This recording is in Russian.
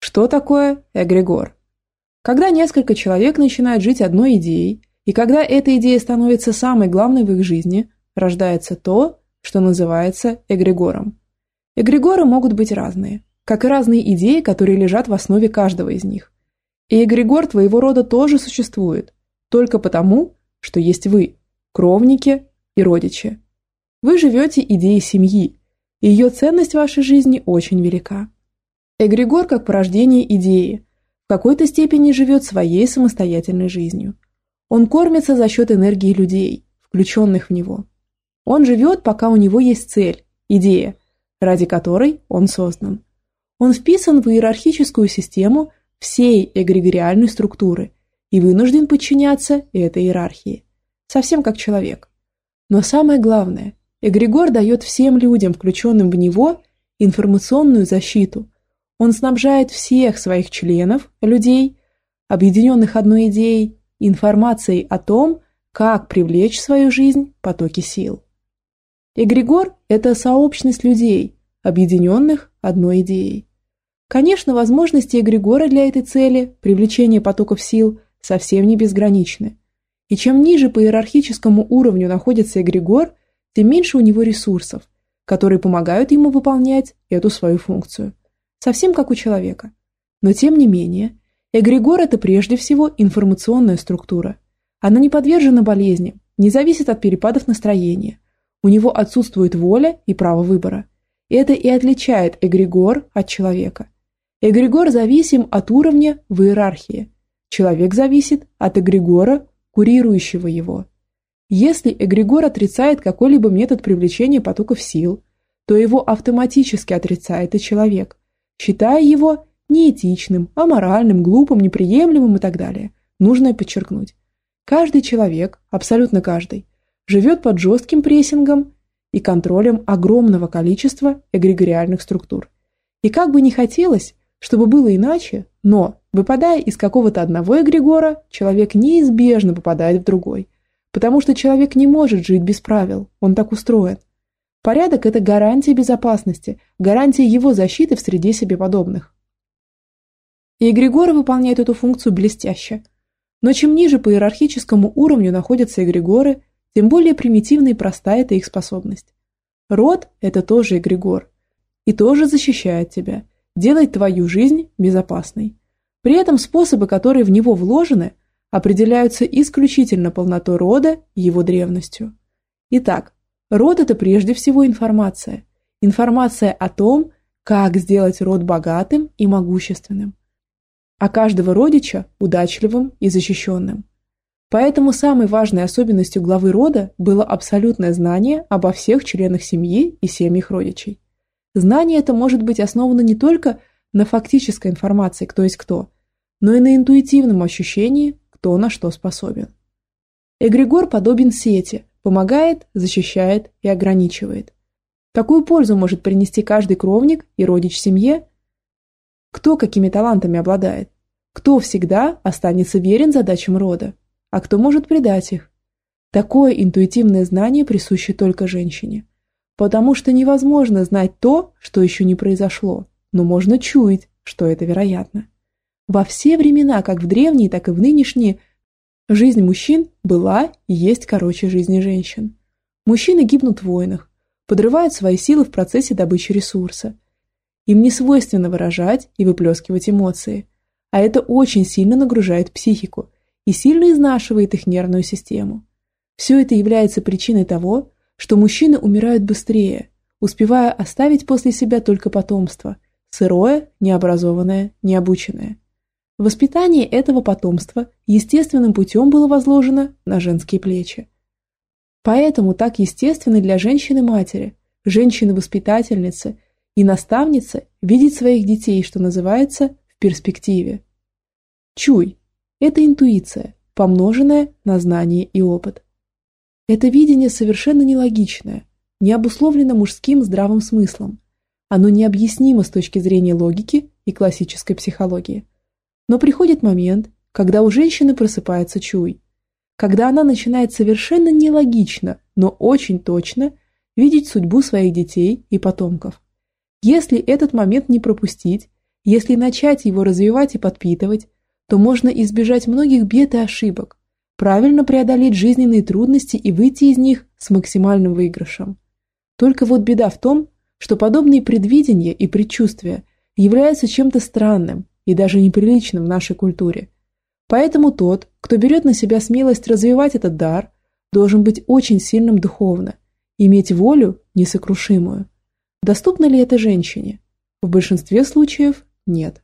Что такое эгрегор? Когда несколько человек начинают жить одной идеей, и когда эта идея становится самой главной в их жизни, рождается то, что называется эгрегором. Эгрегоры могут быть разные, как и разные идеи, которые лежат в основе каждого из них. И эгрегор твоего рода тоже существует, только потому, что есть вы, кровники и родичи. Вы живете идеей семьи, и ее ценность в вашей жизни очень велика. Эгрегор как порождение идеи, в какой-то степени живет своей самостоятельной жизнью. Он кормится за счет энергии людей, включенных в него. Он живет, пока у него есть цель, идея, ради которой он создан. Он вписан в иерархическую систему всей эгрегориальной структуры и вынужден подчиняться этой иерархии, совсем как человек. Но самое главное, эгрегор дает всем людям, включенным в него, информационную защиту – он снабжает всех своих членов, людей, объединенных одной идеей, информацией о том, как привлечь в свою жизнь потоки сил. Эгрегор – это сообщность людей, объединенных одной идеей. Конечно, возможности эгрегора для этой цели, привлечения потоков сил, совсем не безграничны. И чем ниже по иерархическому уровню находится эгрегор, тем меньше у него ресурсов, которые помогают ему выполнять эту свою функцию совсем как у человека. Но тем не менее, эгрегор – это прежде всего информационная структура. Она не подвержена болезням, не зависит от перепадов настроения. У него отсутствует воля и право выбора. Это и отличает эгрегор от человека. Эгрегор зависим от уровня в иерархии. Человек зависит от эгрегора, курирующего его. Если эгрегор отрицает какой-либо метод привлечения потоков сил, то его автоматически отрицает и человек считая его неэтичным, аморальным, глупым, неприемлемым и так далее. Нужно подчеркнуть. Каждый человек, абсолютно каждый, живет под жестким прессингом и контролем огромного количества эгрегориальных структур. И как бы ни хотелось, чтобы было иначе, но, выпадая из какого-то одного эгрегора, человек неизбежно попадает в другой. Потому что человек не может жить без правил, он так устроен. Порядок – это гарантия безопасности, гарантия его защиты в среде себе подобных. И эгрегоры выполняют эту функцию блестяще. Но чем ниже по иерархическому уровню находятся эгрегоры, тем более примитивна и проста эта их способность. Род – это тоже эгрегор. И тоже защищает тебя, делает твою жизнь безопасной. При этом способы, которые в него вложены, определяются исключительно полнотой рода и его древностью. Итак, Род – это прежде всего информация. Информация о том, как сделать род богатым и могущественным. А каждого родича – удачливым и защищенным. Поэтому самой важной особенностью главы рода было абсолютное знание обо всех членах семьи и семьях родичей. Знание это может быть основано не только на фактической информации, кто есть кто, но и на интуитивном ощущении, кто на что способен. Эгрегор подобен сети, помогает, защищает и ограничивает. Какую пользу может принести каждый кровник и родич семье? Кто какими талантами обладает? Кто всегда останется верен задачам рода? А кто может предать их? Такое интуитивное знание присуще только женщине. Потому что невозможно знать то, что еще не произошло, но можно чуять, что это вероятно. Во все времена, как в древние, так и в нынешние, Жизнь мужчин была и есть короче жизни женщин. Мужчины гибнут в войнах, подрывают свои силы в процессе добычи ресурса. Им не свойственно выражать и выплескивать эмоции, а это очень сильно нагружает психику и сильно изнашивает их нервную систему. Все это является причиной того, что мужчины умирают быстрее, успевая оставить после себя только потомство – сырое, необразованное, необученное. Воспитание этого потомства естественным путем было возложено на женские плечи. Поэтому так естественно для женщины-матери, женщины-воспитательницы и наставницы видеть своих детей, что называется, в перспективе. Чуй – это интуиция, помноженная на знание и опыт. Это видение совершенно нелогичное, не обусловлено мужским здравым смыслом. Оно необъяснимо с точки зрения логики и классической психологии. Но приходит момент, когда у женщины просыпается чуй, когда она начинает совершенно нелогично, но очень точно видеть судьбу своих детей и потомков. Если этот момент не пропустить, Если начать его развивать и подпитывать, то можно избежать многих бед и ошибок, правильно преодолеть жизненные трудности и выйти из них с максимальным выигрышем. Только вот беда в том, что подобные предвидения и предчувствия являются чем-то странным и даже неприличным в нашей культуре. Поэтому тот, кто берет на себя смелость развивать этот дар, должен быть очень сильным духовно, иметь волю несокрушимую. Доступно ли это женщине? В большинстве случаев нет.